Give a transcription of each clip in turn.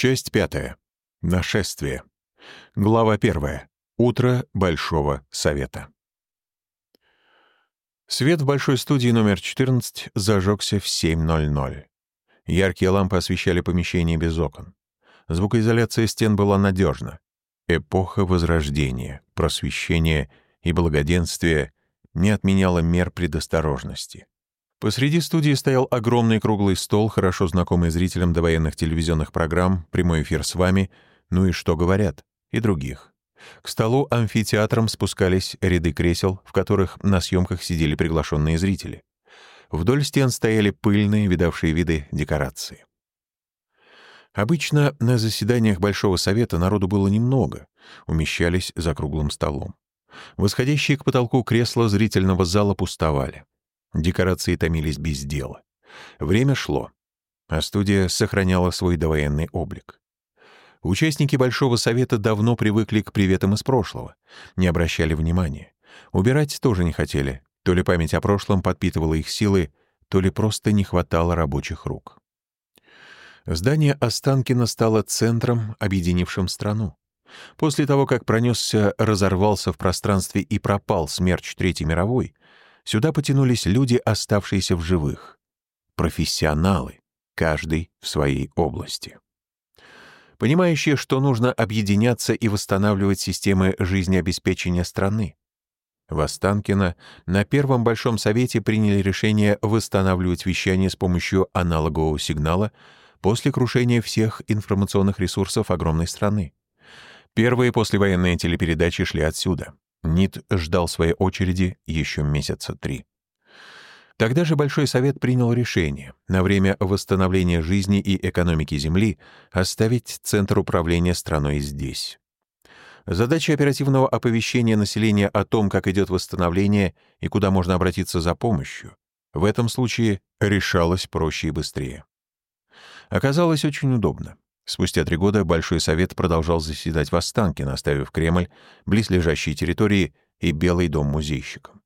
Часть пятая. Нашествие. Глава первая. Утро Большого Совета. Свет в большой студии номер 14 зажегся в 7.00. Яркие лампы освещали помещение без окон. Звукоизоляция стен была надежна. Эпоха Возрождения, просвещения и благоденствия не отменяла мер предосторожности. Посреди студии стоял огромный круглый стол, хорошо знакомый зрителям довоенных телевизионных программ, прямой эфир с вами, ну и что говорят, и других. К столу амфитеатром спускались ряды кресел, в которых на съемках сидели приглашенные зрители. Вдоль стен стояли пыльные, видавшие виды декорации. Обычно на заседаниях Большого Совета народу было немного, умещались за круглым столом. Восходящие к потолку кресла зрительного зала пустовали. Декорации томились без дела. Время шло, а студия сохраняла свой довоенный облик. Участники Большого Совета давно привыкли к приветам из прошлого, не обращали внимания. Убирать тоже не хотели, то ли память о прошлом подпитывала их силы, то ли просто не хватало рабочих рук. Здание Останкина стало центром, объединившим страну. После того, как пронесся, разорвался в пространстве и пропал смерч Третьей мировой, Сюда потянулись люди, оставшиеся в живых. Профессионалы, каждый в своей области. Понимающие, что нужно объединяться и восстанавливать системы жизнеобеспечения страны. В Останкино на Первом Большом Совете приняли решение восстанавливать вещание с помощью аналогового сигнала после крушения всех информационных ресурсов огромной страны. Первые послевоенные телепередачи шли отсюда. НИТ ждал своей очереди еще месяца три. Тогда же Большой Совет принял решение на время восстановления жизни и экономики Земли оставить Центр управления страной здесь. Задача оперативного оповещения населения о том, как идет восстановление и куда можно обратиться за помощью, в этом случае решалась проще и быстрее. Оказалось очень удобно. Спустя три года Большой Совет продолжал заседать в Останкино, оставив Кремль, близлежащие территории и Белый дом музейщикам.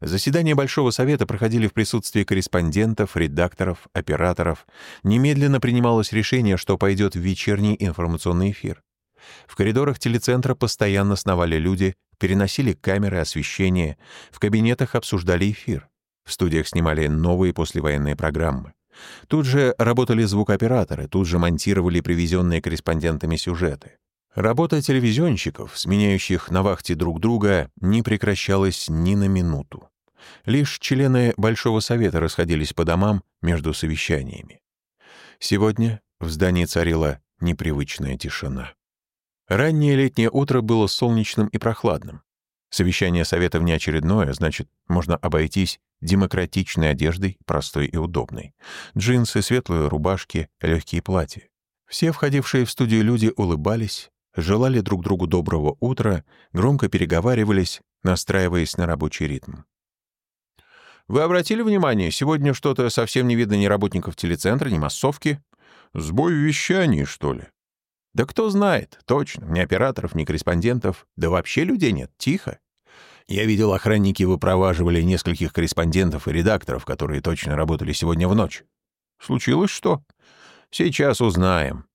Заседания Большого Совета проходили в присутствии корреспондентов, редакторов, операторов. Немедленно принималось решение, что пойдет в вечерний информационный эфир. В коридорах телецентра постоянно сновали люди, переносили камеры, освещение, в кабинетах обсуждали эфир. В студиях снимали новые послевоенные программы. Тут же работали звукооператоры, тут же монтировали привезенные корреспондентами сюжеты. Работа телевизионщиков, сменяющих на вахте друг друга, не прекращалась ни на минуту. Лишь члены Большого Совета расходились по домам между совещаниями. Сегодня в здании царила непривычная тишина. Раннее летнее утро было солнечным и прохладным. Совещание Совета внеочередное, значит, можно обойтись демократичной одеждой, простой и удобной. Джинсы, светлые рубашки, легкие платья. Все входившие в студию люди улыбались, желали друг другу доброго утра, громко переговаривались, настраиваясь на рабочий ритм. «Вы обратили внимание, сегодня что-то совсем не видно ни работников телецентра, ни массовки? Сбой в вещании, что ли?» «Да кто знает, точно, ни операторов, ни корреспондентов, да вообще людей нет, тихо. Я видел, охранники выпроваживали нескольких корреспондентов и редакторов, которые точно работали сегодня в ночь. Случилось что? Сейчас узнаем.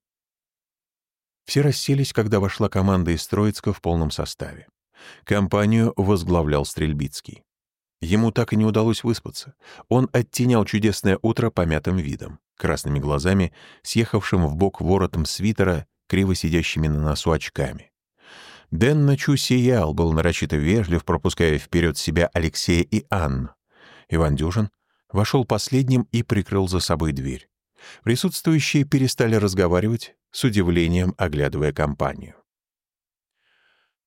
Все расселись, когда вошла команда из Троицка в полном составе. Компанию возглавлял Стрельбицкий. Ему так и не удалось выспаться. Он оттенял чудесное утро помятым видом, красными глазами, съехавшим в бок воротом свитера, криво сидящими на носу очками. Дэн ночу сиял, был нарочито вежлив, пропуская вперед себя Алексея и Анну. Иван Дюжин вошел последним и прикрыл за собой дверь. Присутствующие перестали разговаривать, с удивлением оглядывая компанию.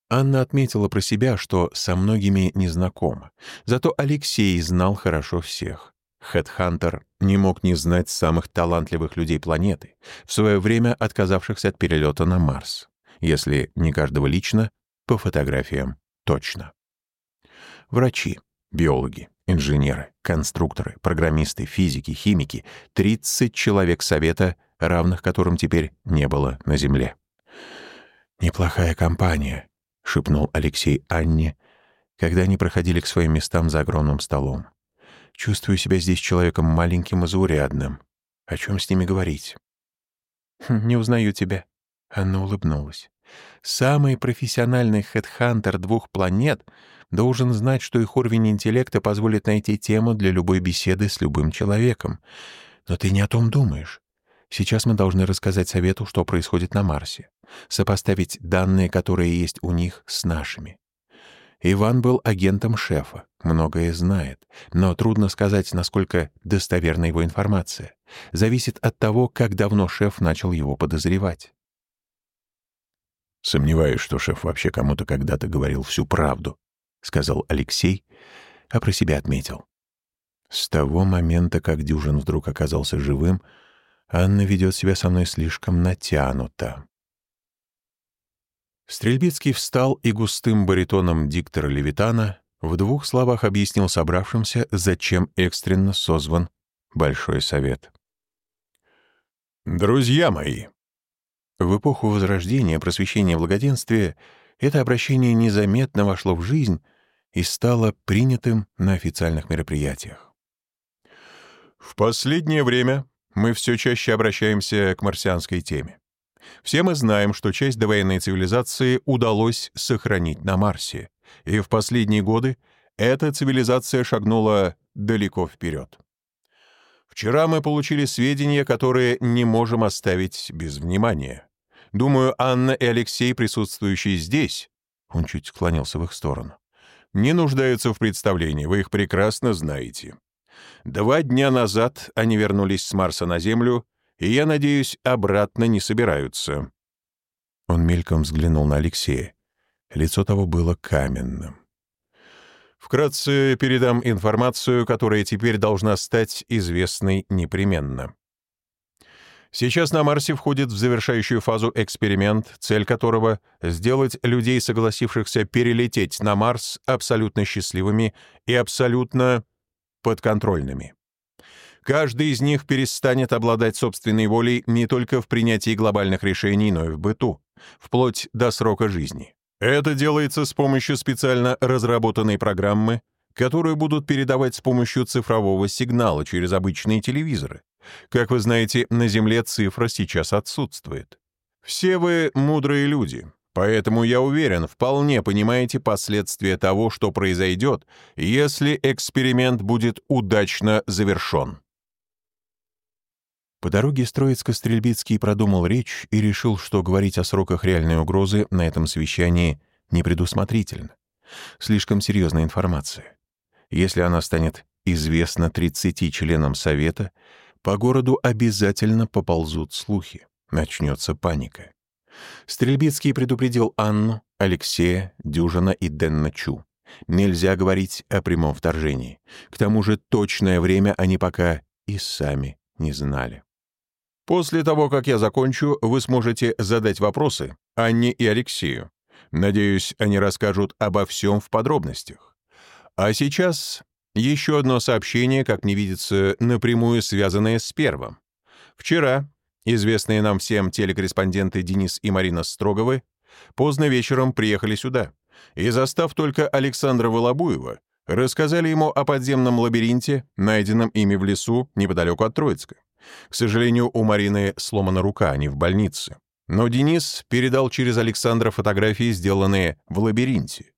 Анна отметила про себя, что со многими не знакома, зато Алексей знал хорошо всех. Хедхантер не мог не знать самых талантливых людей планеты, в свое время отказавшихся от перелета на Марс если не каждого лично, по фотографиям точно. Врачи, биологи, инженеры, конструкторы, программисты, физики, химики — 30 человек совета, равных которым теперь не было на Земле. «Неплохая компания», — шепнул Алексей Анне, когда они проходили к своим местам за огромным столом. «Чувствую себя здесь человеком маленьким и заурядным. О чем с ними говорить?» «Хм, «Не узнаю тебя». Анна улыбнулась. «Самый профессиональный хедхантер двух планет должен знать, что их уровень интеллекта позволит найти тему для любой беседы с любым человеком. Но ты не о том думаешь. Сейчас мы должны рассказать Совету, что происходит на Марсе, сопоставить данные, которые есть у них, с нашими. Иван был агентом шефа, многое знает, но трудно сказать, насколько достоверна его информация. Зависит от того, как давно шеф начал его подозревать. «Сомневаюсь, что шеф вообще кому-то когда-то говорил всю правду», — сказал Алексей, а про себя отметил. С того момента, как Дюжин вдруг оказался живым, Анна ведет себя со мной слишком натянуто. Стрельбицкий встал и густым баритоном диктора Левитана в двух словах объяснил собравшимся, зачем экстренно созван Большой Совет. «Друзья мои!» В эпоху Возрождения, просвещения благоденствия это обращение незаметно вошло в жизнь и стало принятым на официальных мероприятиях. В последнее время мы все чаще обращаемся к марсианской теме. Все мы знаем, что часть довоенной цивилизации удалось сохранить на Марсе, и в последние годы эта цивилизация шагнула далеко вперед. Вчера мы получили сведения, которые не можем оставить без внимания. Думаю, Анна и Алексей, присутствующие здесь, он чуть склонился в их сторону, не нуждаются в представлении, вы их прекрасно знаете. Два дня назад они вернулись с Марса на Землю и, я надеюсь, обратно не собираются». Он мельком взглянул на Алексея. Лицо того было каменным. «Вкратце передам информацию, которая теперь должна стать известной непременно. Сейчас на Марсе входит в завершающую фазу эксперимент, цель которого — сделать людей, согласившихся перелететь на Марс, абсолютно счастливыми и абсолютно подконтрольными. Каждый из них перестанет обладать собственной волей не только в принятии глобальных решений, но и в быту, вплоть до срока жизни. Это делается с помощью специально разработанной программы, которую будут передавать с помощью цифрового сигнала через обычные телевизоры. Как вы знаете, на Земле цифра сейчас отсутствует. Все вы мудрые люди, поэтому я уверен, вполне понимаете последствия того, что произойдет, если эксперимент будет удачно завершен. По дороге Строицко-Стрельбицкий продумал речь и решил, что говорить о сроках реальной угрозы на этом совещании непредусмотрительно. Слишком серьезная информация. Если она станет известна 30 членам Совета, по городу обязательно поползут слухи, начнется паника. Стрельбицкий предупредил Анну, Алексея, Дюжина и Денна Чу. Нельзя говорить о прямом вторжении. К тому же точное время они пока и сами не знали. После того, как я закончу, вы сможете задать вопросы Анне и Алексею. Надеюсь, они расскажут обо всем в подробностях. А сейчас еще одно сообщение, как мне видится, напрямую связанное с первым. Вчера известные нам всем телекорреспонденты Денис и Марина Строговы поздно вечером приехали сюда и, застав только Александра Волобуева, рассказали ему о подземном лабиринте, найденном ими в лесу неподалеку от Троицка. К сожалению, у Марины сломана рука, а не в больнице. Но Денис передал через Александра фотографии, сделанные в лабиринте.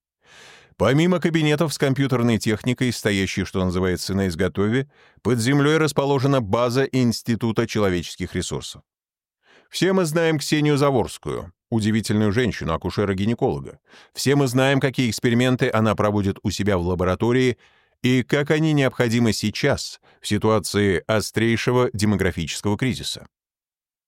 Помимо кабинетов с компьютерной техникой, стоящей, что называется, на изготове, под землей расположена база Института человеческих ресурсов. Все мы знаем Ксению Заворскую, удивительную женщину, акушера-гинеколога. Все мы знаем, какие эксперименты она проводит у себя в лаборатории и как они необходимы сейчас, в ситуации острейшего демографического кризиса.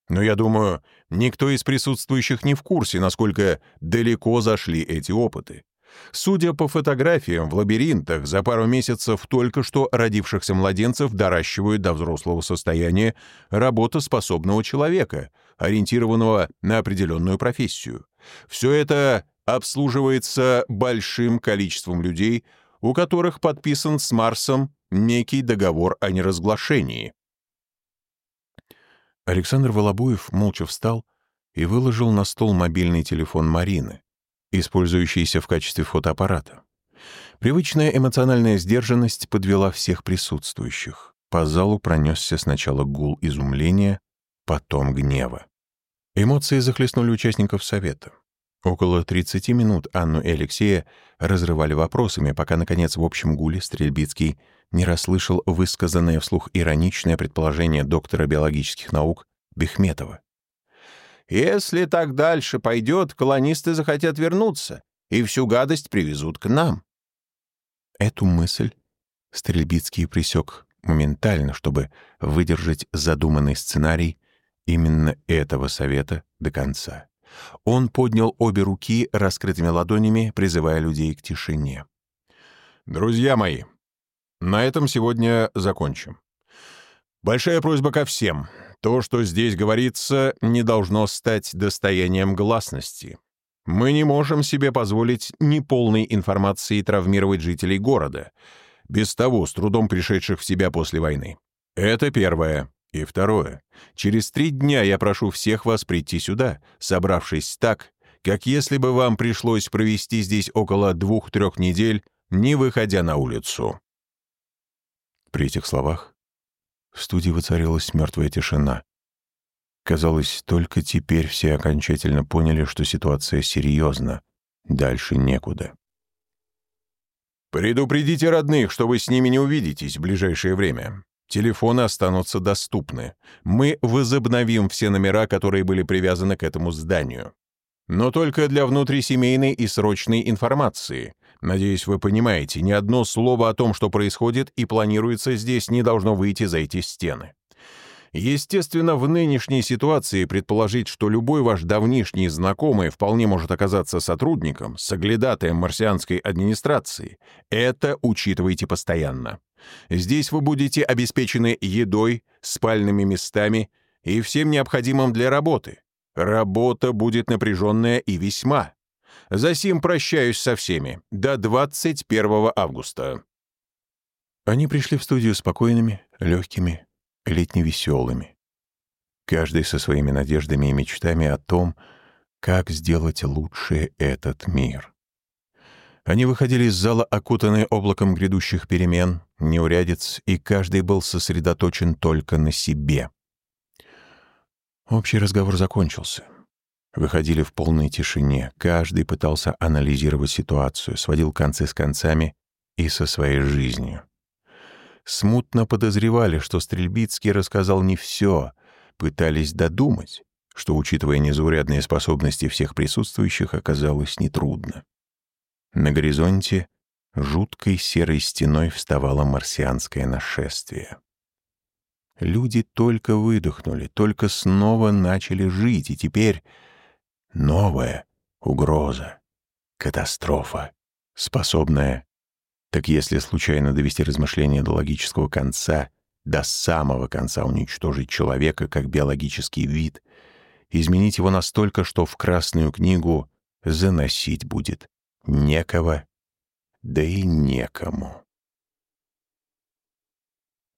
Но я думаю, никто из присутствующих не в курсе, насколько далеко зашли эти опыты. Судя по фотографиям, в лабиринтах за пару месяцев только что родившихся младенцев доращивают до взрослого состояния работоспособного человека, ориентированного на определенную профессию. Все это обслуживается большим количеством людей, у которых подписан с Марсом некий договор о неразглашении. Александр Волобуев молча встал и выложил на стол мобильный телефон Марины, использующийся в качестве фотоаппарата. Привычная эмоциональная сдержанность подвела всех присутствующих. По залу пронесся сначала гул изумления, потом гнева. Эмоции захлестнули участников совета. Около 30 минут Анну и Алексея разрывали вопросами, пока, наконец, в общем гуле Стрельбицкий не расслышал высказанное вслух ироничное предположение доктора биологических наук Бехметова. «Если так дальше пойдет, колонисты захотят вернуться и всю гадость привезут к нам». Эту мысль Стрельбицкий присек моментально, чтобы выдержать задуманный сценарий именно этого совета до конца. Он поднял обе руки раскрытыми ладонями, призывая людей к тишине. «Друзья мои, на этом сегодня закончим. Большая просьба ко всем. То, что здесь говорится, не должно стать достоянием гласности. Мы не можем себе позволить неполной информации травмировать жителей города, без того с трудом пришедших в себя после войны. Это первое. И второе. Через три дня я прошу всех вас прийти сюда, собравшись так, как если бы вам пришлось провести здесь около двух-трех недель, не выходя на улицу. При этих словах в студии воцарилась мертвая тишина. Казалось, только теперь все окончательно поняли, что ситуация серьезна. Дальше некуда. «Предупредите родных, что вы с ними не увидитесь в ближайшее время. Телефоны останутся доступны. Мы возобновим все номера, которые были привязаны к этому зданию. Но только для внутрисемейной и срочной информации. Надеюсь, вы понимаете, ни одно слово о том, что происходит и планируется здесь, не должно выйти за эти стены. Естественно, в нынешней ситуации предположить, что любой ваш давнишний знакомый вполне может оказаться сотрудником, соглядатаем марсианской администрации, это учитывайте постоянно. Здесь вы будете обеспечены едой, спальными местами и всем необходимым для работы. Работа будет напряженная и весьма. Засим прощаюсь со всеми. До 21 августа. Они пришли в студию спокойными, легкими, летне-веселыми. Каждый со своими надеждами и мечтами о том, как сделать лучше этот мир. Они выходили из зала, окутанные облаком грядущих перемен, неурядиц, и каждый был сосредоточен только на себе. Общий разговор закончился. Выходили в полной тишине. Каждый пытался анализировать ситуацию, сводил концы с концами и со своей жизнью. Смутно подозревали, что Стрельбицкий рассказал не все, пытались додумать, что, учитывая незаурядные способности всех присутствующих, оказалось нетрудно. На горизонте жуткой серой стеной вставало марсианское нашествие. Люди только выдохнули, только снова начали жить, и теперь новая угроза, катастрофа, способная так если случайно довести размышления до логического конца, до самого конца уничтожить человека как биологический вид, изменить его настолько, что в Красную книгу заносить будет некого, да и некому.